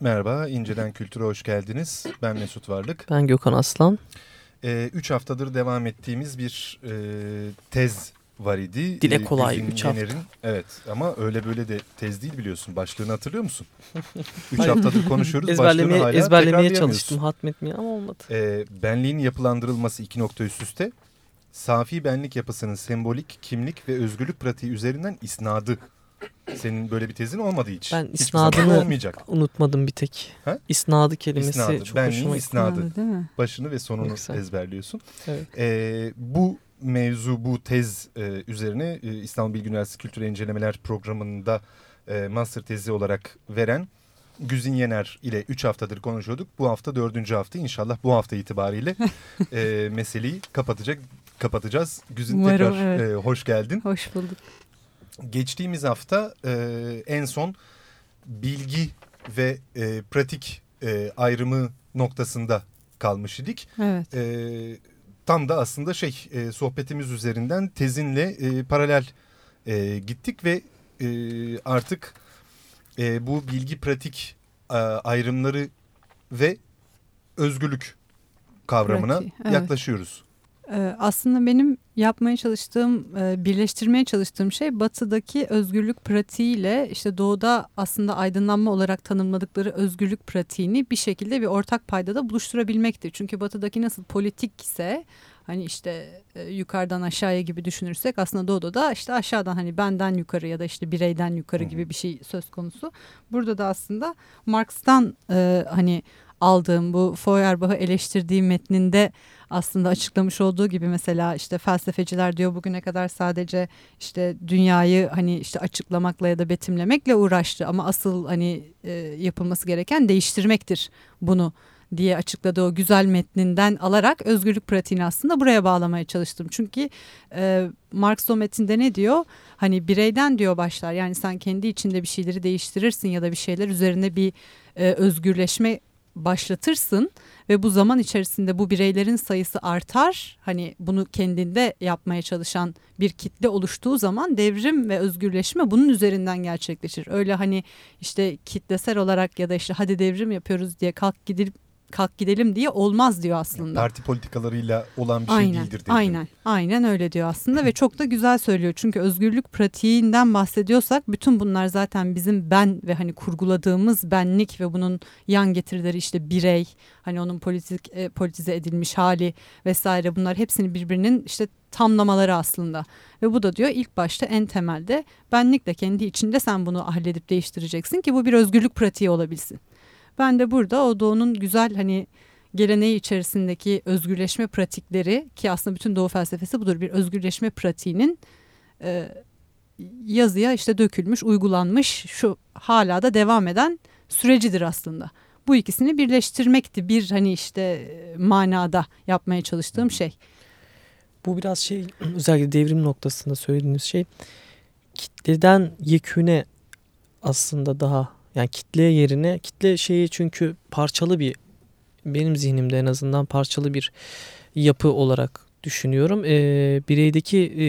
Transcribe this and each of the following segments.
Merhaba, İnceden Kültür'e hoş geldiniz. Ben Mesut Varlık. Ben Gökhan Aslan. Ee, üç haftadır devam ettiğimiz bir e, tez var idi. Dile kolay, üç hafta. Evet ama öyle böyle de tez değil biliyorsun. Başlığını hatırlıyor musun? üç haftadır konuşuyoruz. ezberlemeye, hala ezberlemeye çalıştım, hatmetmeye ama olmadı. Ee, benliğin yapılandırılması iki nokta üst üste. Safi benlik yapısının sembolik, kimlik ve özgürlük pratiği üzerinden isnadı senin böyle bir tezin olmadı hiç. Ben isnadını olmayacak. unutmadım bir tek. Ha? İsnadı kelimesi isnadı. çok Benliğin hoşuma isnadı. isnadı değil mi? Başını ve sonunu Yoksa. ezberliyorsun. Evet. Ee, bu mevzu, bu tez e, üzerine e, İstanbul Bilgi Üniversitesi Kültür İncelemeler Programı'nda e, master tezi olarak veren Güzin Yener ile 3 haftadır konuşuyorduk. Bu hafta 4. hafta inşallah bu hafta itibariyle e, meseleyi kapatacak kapatacağız. Güzin Umarım, tekrar evet. e, hoş geldin. Hoş bulduk. Geçtiğimiz hafta e, en son bilgi ve e, pratik e, ayrımı noktasında kalmış idik. Evet. E, tam da aslında şey e, sohbetimiz üzerinden tezinle e, paralel e, gittik ve e, artık e, bu bilgi pratik e, ayrımları ve özgürlük kavramına Pratik, evet. yaklaşıyoruz. Ee, aslında benim yapmaya çalıştığım, e, birleştirmeye çalıştığım şey batıdaki özgürlük pratiğiyle işte doğuda aslında aydınlanma olarak tanımladıkları özgürlük pratiğini bir şekilde bir ortak paydada buluşturabilmekti. Çünkü batıdaki nasıl politikse hani işte e, yukarıdan aşağıya gibi düşünürsek aslında doğuda da işte aşağıdan hani benden yukarı ya da işte bireyden yukarı gibi bir şey söz konusu. Burada da aslında Marx'tan e, hani aldığım bu Feuerbach'ı eleştirdiğim metninde aslında açıklamış olduğu gibi mesela işte felsefeciler diyor bugüne kadar sadece işte dünyayı hani işte açıklamakla ya da betimlemekle uğraştı ama asıl hani e, yapılması gereken değiştirmektir bunu diye açıkladığı o güzel metninden alarak özgürlük pratiğini aslında buraya bağlamaya çalıştım. Çünkü e, Marx o metinde ne diyor? Hani bireyden diyor başlar yani sen kendi içinde bir şeyleri değiştirirsin ya da bir şeyler üzerine bir e, özgürleşme başlatırsın ve bu zaman içerisinde bu bireylerin sayısı artar. Hani bunu kendinde yapmaya çalışan bir kitle oluştuğu zaman devrim ve özgürleşme bunun üzerinden gerçekleşir. Öyle hani işte kitlesel olarak ya da işte hadi devrim yapıyoruz diye kalk gidip kalk gidelim diye olmaz diyor aslında. Parti politikalarıyla olan bir şey aynen, değildir diyor. Aynen, aynen öyle diyor aslında ve çok da güzel söylüyor. Çünkü özgürlük pratiğinden bahsediyorsak bütün bunlar zaten bizim ben ve hani kurguladığımız benlik ve bunun yan getirileri işte birey, hani onun politik e, politize edilmiş hali vesaire bunlar hepsini birbirinin işte tamlamaları aslında. Ve bu da diyor ilk başta en temelde benlikle kendi içinde sen bunu halledip değiştireceksin ki bu bir özgürlük pratiği olabilsin. Ben de burada o doğunun güzel hani geleneği içerisindeki özgürleşme pratikleri ki aslında bütün doğu felsefesi budur bir özgürleşme pratiğinin e, yazıya işte dökülmüş, uygulanmış şu hala da devam eden sürecidir aslında. Bu ikisini birleştirmekti bir hani işte manada yapmaya çalıştığım şey. Bu biraz şey özellikle devrim noktasında söylediğiniz şey kitleden yeküne aslında daha yani kitle yerine kitle şeyi çünkü parçalı bir benim zihnimde en azından parçalı bir yapı olarak düşünüyorum. E, bireydeki e,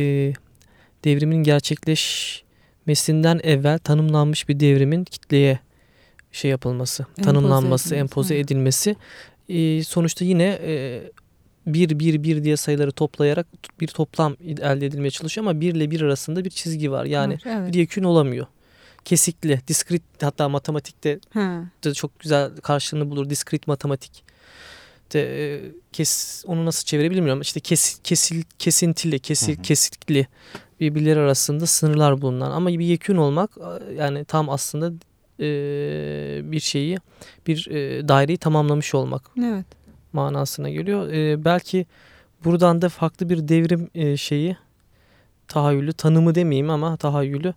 devrimin gerçekleşmesinden evvel tanımlanmış bir devrimin kitleye şey yapılması, empoze tanımlanması, edilmesi. empoze edilmesi. E, sonuçta yine e, bir bir bir diye sayıları toplayarak bir toplam elde edilmeye çalışıyor ama bir ile bir arasında bir çizgi var. Yani evet, bir yekün olamıyor kesikli, diskrit hatta matematikte de çok güzel karşılığını bulur. Diskrit matematik. De, e, kes, onu nasıl çevirebilirim bilmiyorum. İşte kes, kesil, kesintili, kesil, hı hı. kesikli birbirleri arasında sınırlar bulunan ama bir yekün olmak yani tam aslında e, bir şeyi bir e, daireyi tamamlamış olmak evet. manasına geliyor. E, belki buradan da farklı bir devrim e, şeyi tahayyülü tanımı demeyeyim ama tahayyülü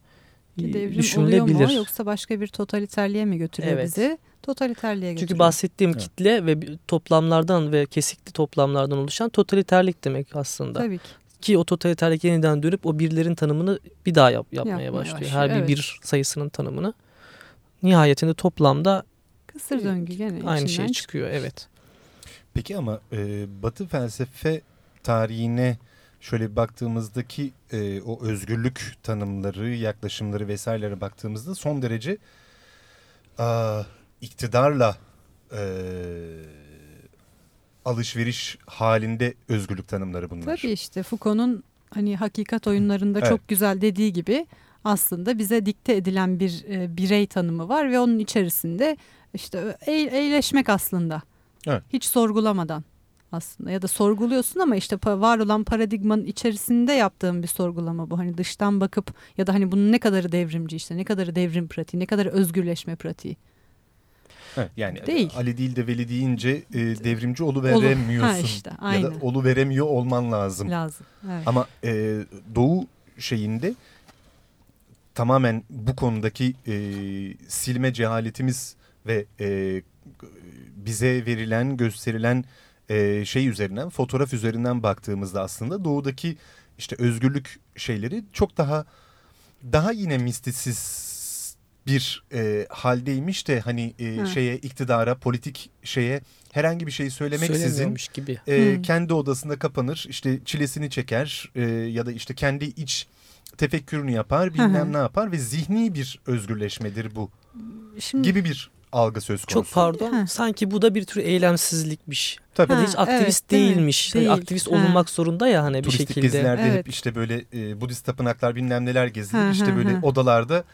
Devrim oluyor mu yoksa başka bir totaliterliğe mi götürüyor evet. bizi? Totaliterliğe götürüyor. Çünkü bahsettiğim evet. kitle ve toplamlardan ve kesikli toplamlardan oluşan totaliterlik demek aslında. Tabii ki. Ki o totaliterlik yeniden dönüp o birlerin tanımını bir daha yap, yapmaya, yapmaya başlıyor. başlıyor. Her evet. bir bir sayısının tanımını. Nihayetinde toplamda kısır döngü gene aynı şey çıkıyor. Evet. Peki ama e, Batı felsefe tarihine şöyle bir baktığımızdaki e, o özgürlük tanımları, yaklaşımları vesairelere baktığımızda son derece a, iktidarla e, alışveriş halinde özgürlük tanımları bunlar. Tabii işte Foucault'un hani hakikat oyunlarında Evet. çok güzel dediği gibi aslında bize dikte edilen bir e, birey tanımı var ve onun içerisinde işte e- eğleşmek aslında. Evet. Hiç sorgulamadan aslında ya da sorguluyorsun ama işte var olan paradigmanın içerisinde yaptığın bir sorgulama bu. Hani dıştan bakıp ya da hani bunun ne kadarı devrimci işte ne kadarı devrim pratiği ne kadarı özgürleşme pratiği. Evet, yani Değil. Ali değil de Veli deyince e, devrimci olu Olu- veremiyorsun. Ha işte, ya aynen. da olu veremiyor olman lazım. Lazım. Evet. Ama e, Doğu şeyinde tamamen bu konudaki e, silme cehaletimiz ve e, bize verilen, gösterilen e, şey üzerinden, fotoğraf üzerinden baktığımızda aslında Doğu'daki işte özgürlük şeyleri çok daha daha yine mistisiz bir e, haldeymiş de hani e, Hı. şeye iktidara, politik şeye herhangi bir şey söylemeksizin gibi. e, kendi odasında kapanır işte çilesini çeker e, ya da işte kendi iç tefekkürünü yapar bilmem hı. ne yapar ve zihni bir özgürleşmedir bu Şimdi gibi bir algı söz konusu. Çok pardon. Heh. Sanki bu da bir tür eylemsizlikmiş. Tabii. Ha, hiç aktivist evet, değil mi? değilmiş. Hani Değil. aktivist Ha. olunmak zorunda ya hani bir Turistik şekilde. gezilerde Evet. hep işte böyle e, Budist tapınaklar bilmem neler gezilir. Hı işte böyle hı. odalarda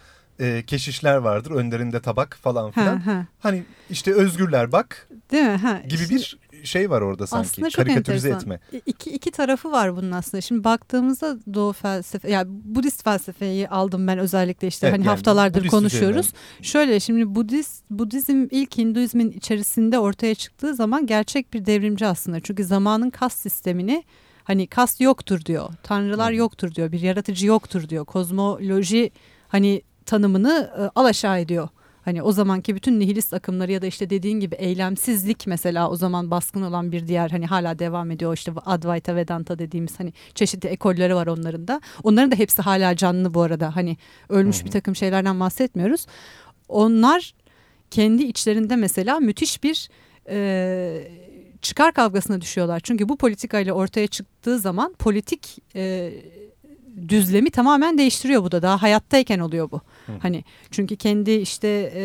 e, keşişler vardır önlerinde tabak falan ha, filan. ha. Hani işte özgürler bak Değil mi? Ha, gibi şimdi- bir şey var orada sanki. Aslında çok Karikatürize enteresan. etme. İki, iki tarafı var bunun aslında. Şimdi baktığımızda Doğu felsefe, yani Budist felsefeyi aldım ben özellikle işte Evet, hani yani haftalardır Budist konuşuyoruz. Şöyle şimdi Budist Budizm ilk Hinduizmin içerisinde ortaya çıktığı zaman gerçek bir devrimci aslında. Çünkü zamanın kast sistemini hani kast yoktur diyor. Tanrılar hı. yoktur diyor. Bir yaratıcı yoktur diyor. Kozmoloji hani tanımını e, alaşağı ediyor. Hani o zamanki bütün nihilist akımları ya da işte dediğin gibi eylemsizlik mesela o zaman baskın olan bir diğer hani hala devam ediyor işte Advaita Vedanta dediğimiz hani çeşitli ekolleri var onların da. Onların da hepsi hala canlı bu arada hani ölmüş Hı hı. bir takım şeylerden bahsetmiyoruz. Onlar kendi içlerinde mesela müthiş bir e, çıkar kavgasına düşüyorlar. Çünkü bu politikayla ortaya çıktığı zaman politik e, düzlemi tamamen değiştiriyor bu da daha hayattayken oluyor bu. Hani çünkü kendi işte e,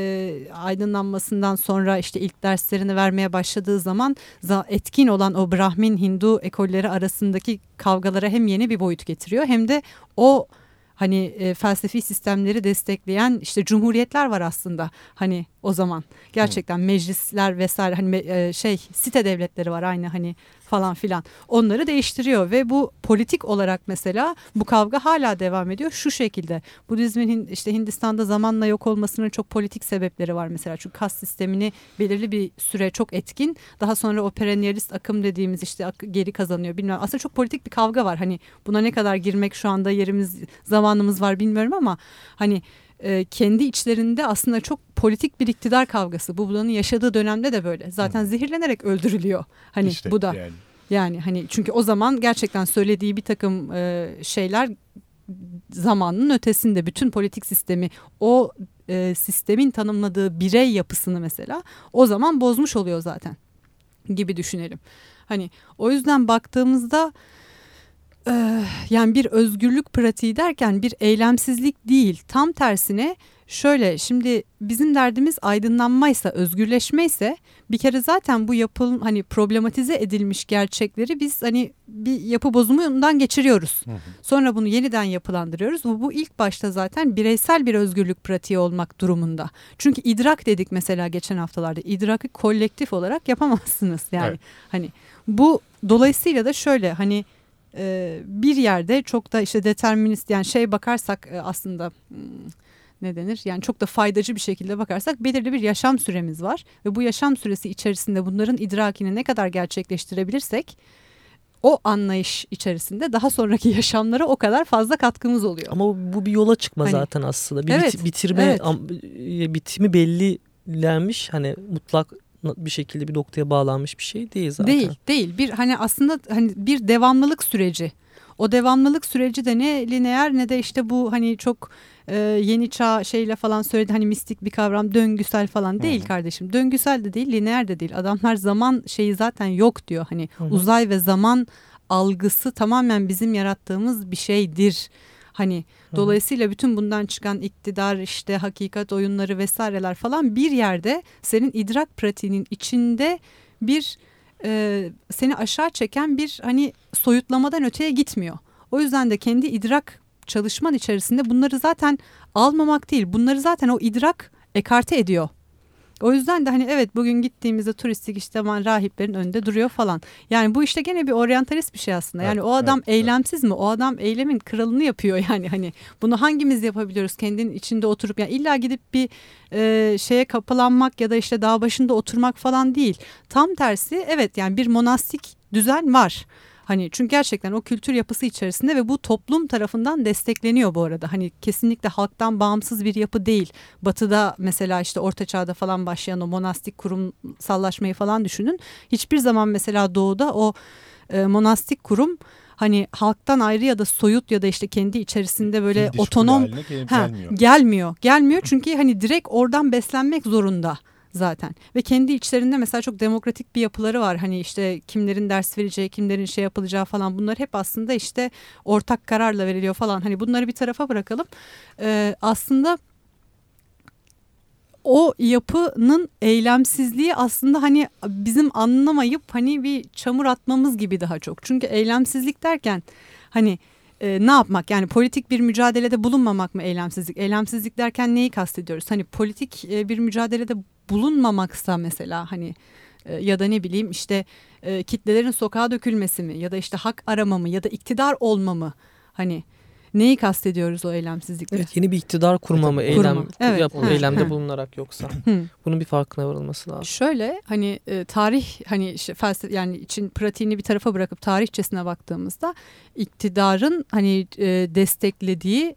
aydınlanmasından sonra işte ilk derslerini vermeye başladığı zaman za- etkin olan o Brahmin Hindu ekolleri arasındaki kavgalara hem yeni bir boyut getiriyor hem de o hani e, felsefi sistemleri destekleyen işte cumhuriyetler var aslında. Hani o zaman. Gerçekten meclisler vesaire hani e, şey site devletleri var aynı hani falan filan. Onları değiştiriyor ve bu politik olarak mesela bu kavga hala devam ediyor. Şu şekilde Budizmin işte Hindistan'da zamanla yok olmasının çok politik sebepleri var mesela. Çünkü kas sistemini belirli bir süre çok etkin. Daha sonra o perennialist akım dediğimiz işte geri kazanıyor bilmem. Aslında çok politik bir kavga var. Hani buna ne kadar girmek şu anda yerimiz zamanımız var bilmiyorum ama hani e, kendi içlerinde aslında çok politik bir iktidar kavgası. Bu Buda'nın yaşadığı dönemde de böyle. Zaten zehirlenerek öldürülüyor. Hani İşte bu da yani. yani hani çünkü o zaman gerçekten söylediği bir takım e, şeyler zamanın ötesinde bütün politik sistemi o e, sistemin tanımladığı birey yapısını mesela o zaman bozmuş oluyor zaten gibi düşünelim. Hani o yüzden baktığımızda yani bir özgürlük pratiği derken bir eylemsizlik değil tam tersine şöyle şimdi bizim derdimiz aydınlanmaysa özgürleşmeyse bir kere zaten bu yapıl hani problematize edilmiş gerçekleri biz hani bir yapı bozumundan geçiriyoruz. Hı hı. Sonra bunu yeniden yapılandırıyoruz. Bu, bu ilk başta zaten bireysel bir özgürlük pratiği olmak durumunda. Çünkü idrak dedik mesela geçen haftalarda. İdrakı kolektif olarak yapamazsınız yani. Evet. Hani bu dolayısıyla da şöyle hani e, bir yerde çok da işte determinist yani şey bakarsak e, aslında hmm, ne denir? Yani çok da faydacı bir şekilde bakarsak belirli bir yaşam süremiz var ve bu yaşam süresi içerisinde bunların idrakini ne kadar gerçekleştirebilirsek o anlayış içerisinde daha sonraki yaşamlara o kadar fazla katkımız oluyor. Ama bu- bir yola çıkma Hani- zaten aslında. Bir Evet, biti- bitirme evet. e, bitimi bellilenmiş hani mutlak bir şekilde bir noktaya bağlanmış bir şey değil zaten. Değil, değil. Bir hani aslında hani bir devamlılık süreci. O devamlılık süreci de ne lineer ne de işte bu hani çok e, yeni çağ şeyle falan söyledi hani mistik bir kavram döngüsel falan değil Hı hı. kardeşim. Döngüsel de değil, lineer de değil. Adamlar zaman şeyi zaten yok diyor. Hani Hı hı. uzay ve zaman algısı tamamen bizim yarattığımız bir şeydir. Hani dolayısıyla bütün bundan çıkan iktidar işte hakikat oyunları vesaireler falan bir yerde senin idrak pratiğinin içinde bir e, seni aşağı çeken bir hani soyutlamadan öteye gitmiyor. O yüzden de kendi idrak çalışman içerisinde bunları zaten almamak değil bunları zaten o idrak ekarte ediyor. O yüzden de hani evet bugün gittiğimizde turistik işte aman rahiplerin önünde duruyor falan. Yani bu işte gene bir oryantalist bir şey aslında. Yani Evet, o adam evet, evet. eylemsiz mi? O adam eylemin kralını yapıyor yani hani. Bunu hangimiz yapabiliyoruz kendinin içinde oturup yani illa gidip bir e, şeye kapılanmak ya da işte dağ başında oturmak falan değil. Tam tersi evet yani bir monastik düzen var. Hani çünkü gerçekten o kültür yapısı içerisinde ve bu toplum tarafından destekleniyor bu arada. Hani kesinlikle halktan bağımsız bir yapı değil. Batı'da mesela işte Orta Çağ'da falan başlayan o monastik kurumsallaşmayı falan düşünün. Hiçbir zaman mesela Doğu'da o e, monastik kurum hani halktan ayrı ya da soyut ya da işte kendi içerisinde böyle otonom Ha, gelmiyor. gelmiyor. Gelmiyor çünkü hani direkt oradan beslenmek zorunda zaten. Ve kendi içlerinde mesela çok demokratik bir yapıları var. Hani işte kimlerin ders vereceği, kimlerin şey yapılacağı falan bunlar hep aslında işte ortak kararla veriliyor falan. Hani bunları bir tarafa bırakalım. Ee, aslında o yapının eylemsizliği aslında hani bizim anlamayıp hani bir çamur atmamız gibi daha çok. Çünkü eylemsizlik derken hani e, ne yapmak yani politik bir mücadelede bulunmamak mı eylemsizlik? Eylemsizlik derken neyi kastediyoruz? Hani politik e, bir mücadelede bulunmamaksa mesela hani e, ya da ne bileyim işte e, kitlelerin sokağa dökülmesi mi ya da işte hak arama mı ya da iktidar olma mı? Hani neyi kastediyoruz o eylemsizlikle? Evet, yeni bir iktidar kurma mı? Kurma. Eylem, Evet, yap, evet, eylemde evet. bulunarak yoksa. Bunun bir farkına varılması lazım. Şöyle hani e, tarih hani işte felsefe yani için pratiğini bir tarafa bırakıp tarihçesine baktığımızda iktidarın hani e, desteklediği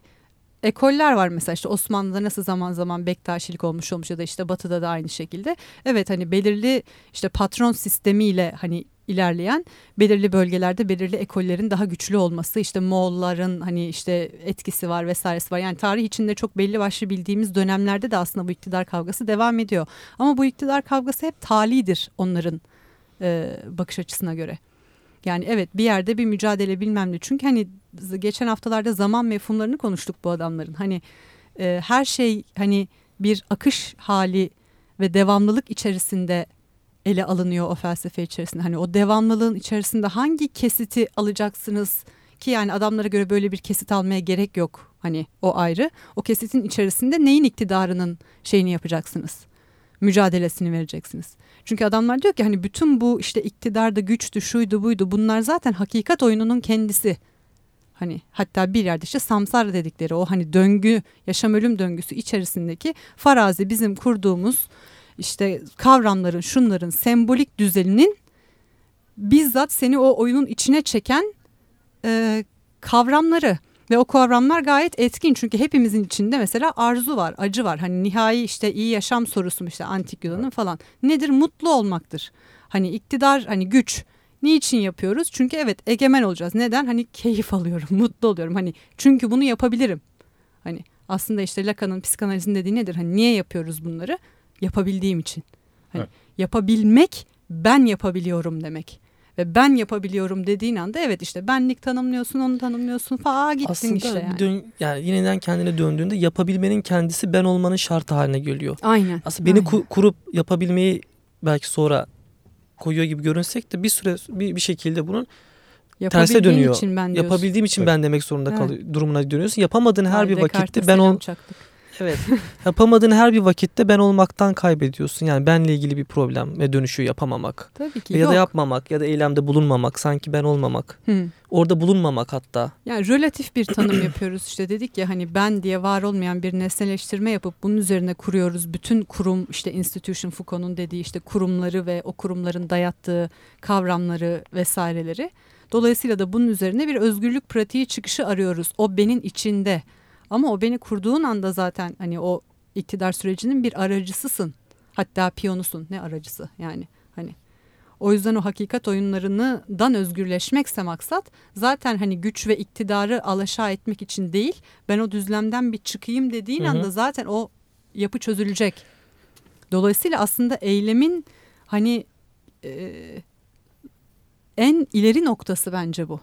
ekoller var mesela işte Osmanlı'da nasıl zaman zaman Bektaşilik olmuş olmuş ya da işte Batı'da da aynı şekilde. Evet hani belirli işte patron sistemiyle hani ilerleyen belirli bölgelerde belirli ekollerin daha güçlü olması işte Moğolların hani işte etkisi var vesairesi var. Yani tarih içinde çok belli başlı bildiğimiz dönemlerde de aslında bu iktidar kavgası devam ediyor. Ama bu iktidar kavgası hep talidir onların e, bakış açısına göre. Yani evet bir yerde bir mücadele bilmem ne. Çünkü hani geçen haftalarda zaman mefhumlarını konuştuk bu adamların. Hani e, her şey hani bir akış hali ve devamlılık içerisinde ele alınıyor o felsefe içerisinde. Hani o devamlılığın içerisinde hangi kesiti alacaksınız ki yani adamlara göre böyle bir kesit almaya gerek yok. Hani o ayrı. O kesitin içerisinde neyin iktidarının şeyini yapacaksınız? Mücadelesini vereceksiniz. Çünkü adamlar diyor ki hani bütün bu işte iktidarda güçtü, şuydu, buydu bunlar zaten hakikat oyununun kendisi. Hani hatta bir yerde işte samsara dedikleri o hani döngü, yaşam ölüm döngüsü içerisindeki farazi bizim kurduğumuz işte kavramların, şunların sembolik düzeninin bizzat seni o oyunun içine çeken e, kavramları ve o kavramlar gayet etkin çünkü hepimizin içinde mesela arzu var, acı var. Hani nihai işte iyi yaşam sorusu işte antik Yunan'ın falan. Nedir? Mutlu olmaktır. Hani iktidar, hani güç. Niçin yapıyoruz? Çünkü evet egemen olacağız. Neden? Hani keyif alıyorum, mutlu oluyorum. Hani çünkü bunu yapabilirim. Hani aslında işte Lacan'ın psikanalizin dediği nedir? Hani niye yapıyoruz bunları? Yapabildiğim için. Hani Evet. yapabilmek ben yapabiliyorum demek. Ve ben yapabiliyorum dediğin anda evet işte benlik tanımlıyorsun, onu tanımlıyorsun falan gittin Aslında işte yani. dön, yani yeniden kendine döndüğünde yapabilmenin kendisi ben olmanın şartı haline geliyor. Aynen. Aslında beni aynen. ku- kurup yapabilmeyi belki sonra koyuyor gibi görünsek de bir süre bir, bir şekilde bunun terse dönüyor. için ben diyorsun. yapabildiğim için Evet. ben demek zorunda Evet. kalıyor durumuna dönüyorsun. Yapamadığın her Vay, bir vakitte ben ol. Evet. yapamadığın her bir vakitte ben olmaktan kaybediyorsun. Yani benle ilgili bir problem ve dönüşü yapamamak. Tabii ki ya yok. da yapmamak ya da eylemde bulunmamak, sanki ben olmamak. Hı. Orada bulunmamak hatta. Yani relatif bir tanım yapıyoruz işte dedik ya hani ben diye var olmayan bir nesneleştirme yapıp bunun üzerine kuruyoruz. Bütün kurum işte institution Foucault'un dediği işte kurumları ve o kurumların dayattığı kavramları vesaireleri. Dolayısıyla da bunun üzerine bir özgürlük pratiği çıkışı arıyoruz. O benim içinde. Ama o beni kurduğun anda zaten hani o iktidar sürecinin bir aracısısın. Hatta piyonusun. Ne aracısı yani hani. O yüzden o hakikat oyunlarından özgürleşmekse maksat zaten hani güç ve iktidarı alaşağı etmek için değil. Ben o düzlemden bir çıkayım dediğin Hı hı. anda zaten o yapı çözülecek. Dolayısıyla aslında eylemin hani e, en ileri noktası bence bu.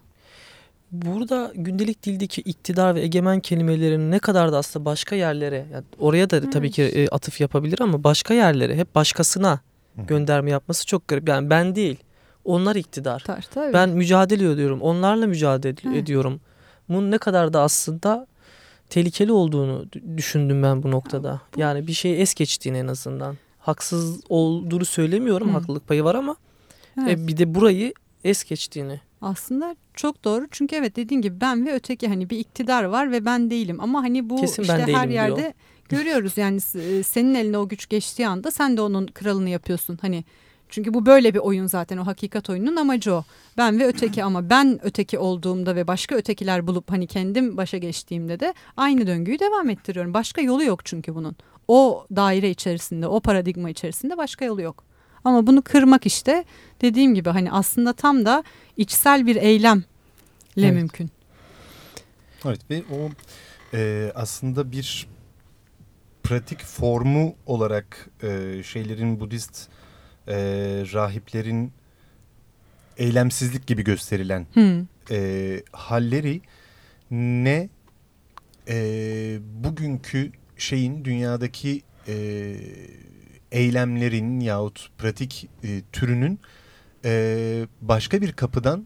Burada gündelik dildeki iktidar ve egemen kelimelerin ne kadar da aslında başka yerlere yani oraya da tabii ki e, atıf yapabilir ama başka yerlere hep başkasına gönderme yapması çok garip. Yani ben değil. Onlar iktidar. Tar, tabii. Ben mücadele ediyorum. Onlarla mücadele Evet. ediyorum. Bunun ne kadar da aslında tehlikeli olduğunu düşündüm ben bu noktada. Yani bir şey es geçtiğini en azından. Haksız olduğunu söylemiyorum. Hı. Haklılık payı var ama Evet. e, bir de burayı es geçtiğini. Aslında çok doğru çünkü evet dediğin gibi ben ve öteki hani bir iktidar var ve ben değilim ama hani bu Kesin işte her yerde diyor. görüyoruz yani s- senin eline o güç geçtiği anda sen de onun kralını yapıyorsun hani çünkü bu böyle bir oyun zaten o hakikat oyununun amacı o. Ben ve öteki ama ben öteki olduğumda ve başka ötekiler bulup hani kendim başa geçtiğimde de aynı döngüyü devam ettiriyorum. Başka yolu yok çünkü bunun. O daire içerisinde, o paradigma içerisinde başka yolu yok. Ama bunu kırmak işte dediğim gibi hani aslında tam da içsel bir eylemle Evet. mümkün. Evet ve o e, aslında bir pratik formu olarak e, şeylerin Budist e, rahiplerin eylemsizlik gibi gösterilen Hı. e, halleri ne e, bugünkü şeyin dünyadaki e, eylemlerin yahut pratik e, türünün e, başka bir kapıdan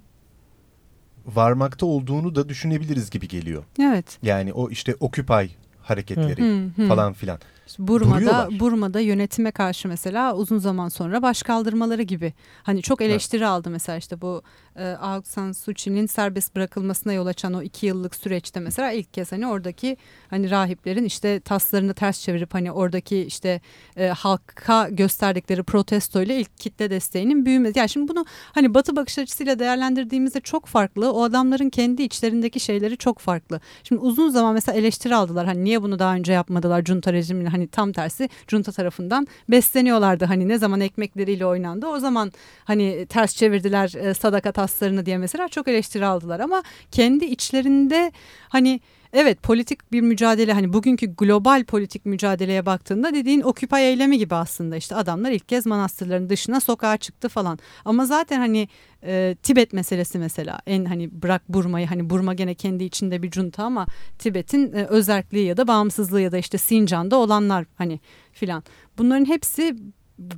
varmakta olduğunu da düşünebiliriz gibi geliyor. Evet. Yani o işte Occupy hareketleri Hı, hı. falan filan. Burma'da Duruyorlar. Burma'da yönetime karşı mesela uzun zaman sonra baş kaldırmaları gibi. Hani çok eleştiri aldı mesela işte bu e, Aung San Suu Kyi'nin serbest bırakılmasına yol açan o iki yıllık süreçte mesela ilk kez hani oradaki hani rahiplerin işte taslarını ters çevirip hani oradaki işte e, halka gösterdikleri protestoyla ilk kitle desteğinin büyümesi. Yani şimdi bunu hani batı bakış açısıyla değerlendirdiğimizde çok farklı. O adamların kendi içlerindeki şeyleri çok farklı. Şimdi uzun zaman mesela eleştiri aldılar. Hani niye bunu daha önce yapmadılar junta rejimini hani tam tersi junta tarafından besleniyorlardı. Hani ne zaman ekmekleriyle oynandı o zaman hani ters çevirdiler e, sadaka taslarını diye mesela çok eleştiri aldılar ama kendi içlerinde hani Evet politik bir mücadele hani bugünkü global politik mücadeleye baktığında dediğin Occupy eylemi gibi aslında işte adamlar ilk kez manastırların dışına sokağa çıktı falan. Ama zaten hani e, Tibet meselesi mesela en hani bırak Burma'yı hani Burma gene kendi içinde bir junta ama Tibet'in e, özerkliği ya da bağımsızlığı ya da işte Sincan'da olanlar hani filan. Bunların hepsi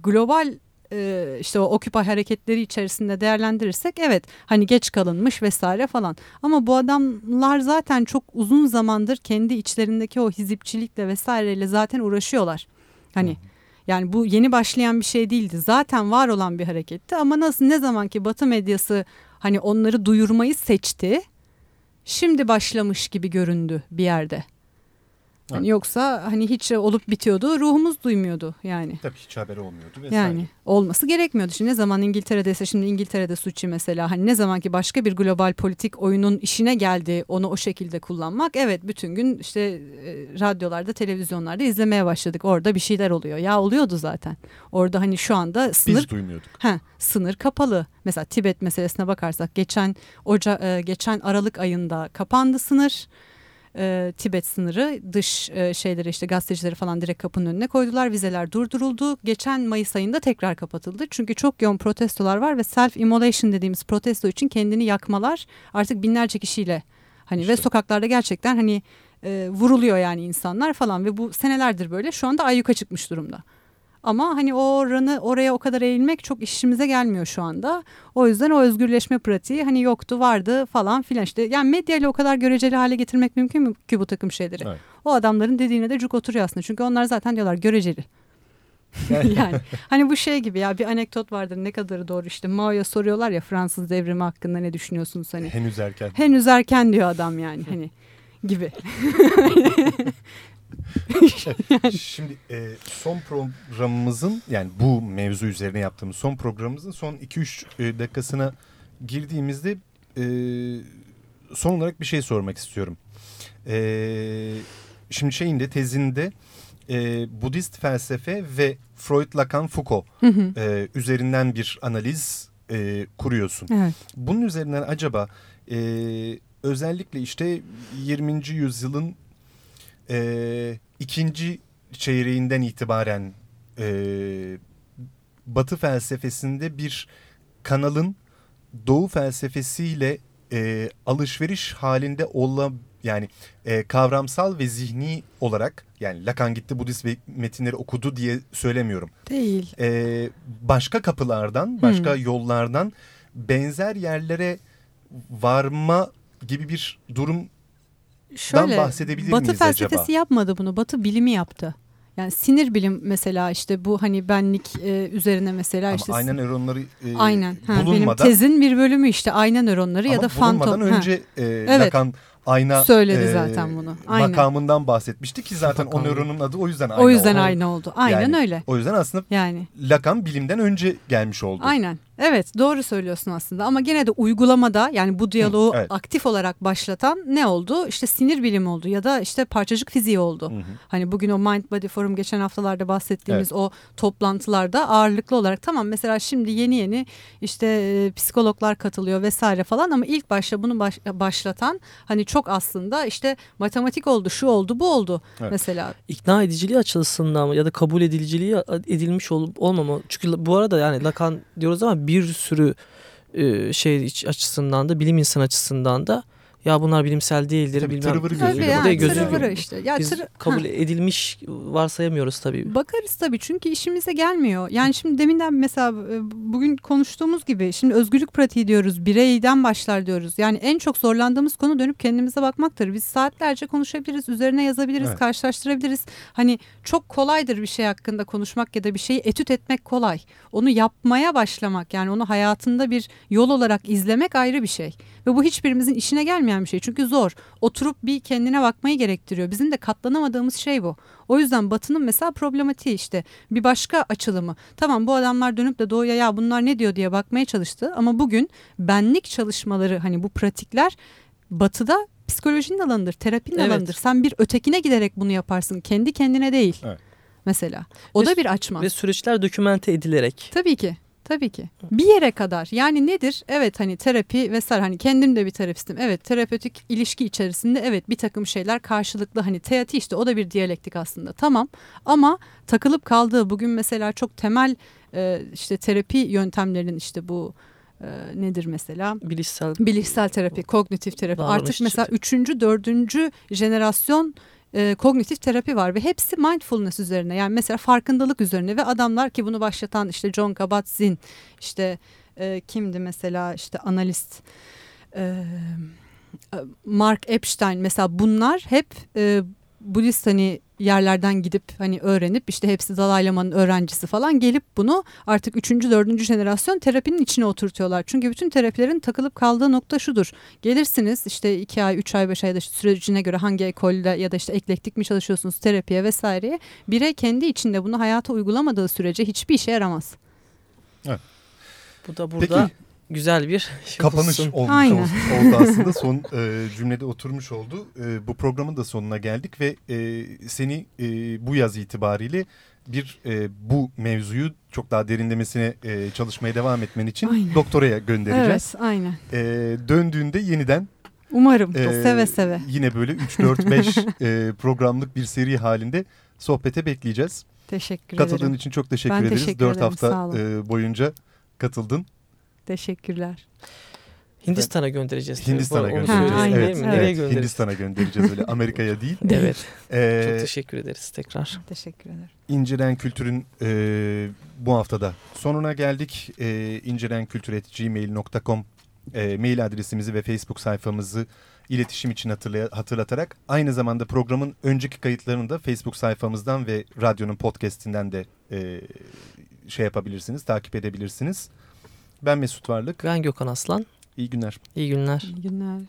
global e, işte o Occupy hareketleri içerisinde değerlendirirsek evet hani geç kalınmış vesaire falan. Ama bu adamlar zaten çok uzun zamandır kendi içlerindeki o hizipçilikle vesaireyle zaten uğraşıyorlar. Hani yani bu yeni başlayan bir şey değildi. Zaten var olan bir hareketti ama nasıl ne zaman ki Batı medyası hani onları duyurmayı seçti. Şimdi başlamış gibi göründü bir yerde. Hani yoksa hani hiç olup bitiyordu ruhumuz duymuyordu yani. Tabii hiç haber olmuyordu vesaire. Yani olması gerekmiyordu. Şimdi ne zaman İngiltere'deyse şimdi İngiltere'de Suçi mesela hani ne zaman ki başka bir global politik oyunun işine geldi onu o şekilde kullanmak. Evet bütün gün işte e, radyolarda televizyonlarda izlemeye başladık. Orada bir şeyler oluyor. Ya oluyordu zaten. Orada hani şu anda sınır Biz duymuyorduk. Ha, sınır kapalı. Mesela Tibet meselesine bakarsak geçen Oca e, geçen Aralık ayında kapandı sınır. E, Tibet sınırı dış e, şeyleri işte gazetecileri falan direkt kapının önüne koydular. Vizeler durduruldu. Geçen Mayıs ayında tekrar kapatıldı. Çünkü çok yoğun protestolar var ve self immolation dediğimiz protesto için kendini yakmalar artık binlerce kişiyle hani ve İşte. sokaklarda gerçekten hani e, vuruluyor yani insanlar falan ve bu senelerdir böyle. Şu anda ayyuka çıkmış durumda. Ama hani o oranı oraya o kadar eğilmek çok işimize gelmiyor şu anda. O yüzden o özgürleşme pratiği hani yoktu vardı falan filan işte. Yani medyayla o kadar göreceli hale getirmek mümkün mü ki bu takım şeyleri? Evet. O adamların dediğine de cuk oturuyor aslında. Çünkü onlar zaten diyorlar göreceli. yani hani bu şey gibi ya bir anekdot vardır ne kadarı doğru işte Mao'ya soruyorlar ya Fransız devrimi hakkında ne düşünüyorsunuz hani. Henüz erken. Henüz erken diyor adam yani hani gibi. Şimdi e, son programımızın yani bu mevzu üzerine yaptığımız son programımızın son 2-3 e, dakikasına girdiğimizde e, son olarak bir şey sormak istiyorum. E, şimdi şeyin de tezinde e, Budist felsefe ve Freud, Lacan, Foucault Hı hı. e, üzerinden bir analiz e, kuruyorsun. evet. Bunun üzerinden acaba e, özellikle işte 20. yüzyılın e, ikinci çeyreğinden itibaren e, Batı felsefesinde bir kanalın Doğu felsefesiyle e, alışveriş halinde olan yani e, kavramsal ve zihni olarak yani Lacan gitti Budist metinleri okudu diye söylemiyorum. Değil. E, başka kapılardan, başka hmm. yollardan benzer yerlere varma gibi bir durum Şöyle, bahsedebilir Batı miyiz felsefesi acaba? yapmadı bunu. Batı bilimi yaptı. Yani sinir bilim mesela işte bu hani benlik e, üzerine mesela Ama işte aynen nöronları e, aynen. Ha, bulunmadan benim tezin bir bölümü işte aynen nöronları ya da fantom. Önce e, evet. Lacan ayna söyledi e, zaten bunu. Aynen. Makamından bahsetmişti ki zaten o nöronun adı o yüzden ayna O yüzden oldu. ayna oldu. Aynen yani, öyle. O yüzden aslında yani. Lacan bilimden önce gelmiş oldu. Aynen. Evet doğru söylüyorsun aslında ama gene de uygulamada yani bu diyaloğu Hı, evet. aktif olarak başlatan ne oldu? İşte sinir bilimi oldu ya da işte parçacık fiziği oldu. Hı hı. Hani bugün o Mind Body Forum geçen haftalarda bahsettiğimiz evet. o toplantılarda ağırlıklı olarak tamam mesela şimdi yeni yeni işte e, psikologlar katılıyor vesaire falan ama ilk başta bunu baş, başlatan hani çok aslında işte matematik oldu şu oldu bu oldu evet. mesela. İkna ediciliği açısından ya da kabul ediliciliği edilmiş olup olmama çünkü bu arada yani Lacan diyoruz ama bir sürü şey açısından da bilim insan açısından da ya bunlar bilimsel değildir tabii, bilmem. Tabii yani, yani, gözü işte. Ya, Biz tır, kabul ha. edilmiş varsayamıyoruz tabii. Bakarız tabii çünkü işimize gelmiyor. Yani şimdi deminden mesela e, bugün konuştuğumuz gibi şimdi özgürlük pratiği diyoruz. Bireyden başlar diyoruz. Yani en çok zorlandığımız konu dönüp kendimize bakmaktır. Biz saatlerce konuşabiliriz, üzerine yazabiliriz, evet. karşılaştırabiliriz. Hani çok kolaydır bir şey hakkında konuşmak ya da bir şeyi etüt etmek kolay. Onu yapmaya başlamak yani onu hayatında bir yol olarak izlemek ayrı bir şey. Ve bu hiçbirimizin işine gelmeyen bir şey. Çünkü zor. Oturup bir kendine bakmayı gerektiriyor. Bizim de katlanamadığımız şey bu. O yüzden Batı'nın mesela problematiği işte bir başka açılımı. Tamam bu adamlar dönüp de doğuya ya bunlar ne diyor diye bakmaya çalıştı. Ama bugün benlik çalışmaları hani bu pratikler Batı'da psikolojinin alanıdır, terapinin evet. alanıdır. Sen bir ötekine giderek bunu yaparsın. Kendi kendine değil. Evet. Mesela. O ve, da bir açma. Ve süreçler dokümente edilerek. Tabii ki. Tabii ki. Bir yere kadar. Yani nedir? Evet hani terapi vesaire hani kendim de bir terapistim. Evet terapötik ilişki içerisinde evet bir takım şeyler karşılıklı hani teati işte o da bir diyalektik aslında. Tamam ama takılıp kaldığı bugün mesela çok temel e, işte terapi yöntemlerinin işte bu e, nedir mesela? Bilişsel. Bilişsel terapi, kognitif terapi. Artık mesela üçüncü, dördüncü jenerasyon e, kognitif terapi var ve hepsi mindfulness üzerine. Yani mesela farkındalık üzerine ve adamlar ki bunu başlatan işte John Kabat-Zinn işte e, kimdi mesela işte analist e, Mark Epstein. Mesela bunlar hep e, Budist hani yerlerden gidip hani öğrenip işte hepsi Dalai Lama'nın öğrencisi falan gelip bunu artık üçüncü dördüncü jenerasyon terapinin içine oturtuyorlar. Çünkü bütün terapilerin takılıp kaldığı nokta şudur. Gelirsiniz işte iki ay, üç ay, beş ay da işte sürecine göre hangi ekolde ya da işte eklektik mi çalışıyorsunuz terapiye vesaireye. Birey kendi içinde bunu hayata uygulamadığı sürece hiçbir işe yaramaz. Evet. Bu da burada Peki, güzel bir şey kapanış olsun. olmuş Aynen. oldu aslında son e, cümlede oturmuş oldu. E, bu programın da sonuna geldik ve e, seni e, bu yaz itibariyle bir e, bu mevzuyu çok daha derinlemesine e, çalışmaya devam etmen için aynen. doktoraya göndereceğiz. Evet aynen. E, döndüğünde yeniden Umarım e, seve seve. Yine böyle 3 4 5 e, programlık bir seri halinde sohbete bekleyeceğiz. Teşekkür Katıldığın ederim. için çok teşekkür ben ederiz. Teşekkür 4 ederim, hafta e, boyunca katıldın. Teşekkürler. Hindistan'a göndereceğiz. Hindistan'a göndereceğiz. Ha, evet, evet. Nereye göndereceğiz? Hindistan'a göndereceğiz öyle Amerika'ya değil. evet. Ee, Çok teşekkür ederiz tekrar. Teşekkür ederim. İncelen Kültür'ün e, bu haftada sonuna geldik. E, incerenkültür.gmail.com e, mail adresimizi ve Facebook sayfamızı iletişim için hatırlatarak aynı zamanda programın önceki kayıtlarını da Facebook sayfamızdan ve radyonun podcastinden de e, şey yapabilirsiniz, takip edebilirsiniz. Ben Mesut Varlık. Ben Gökhan Aslan. İyi günler. İyi günler. İyi günler.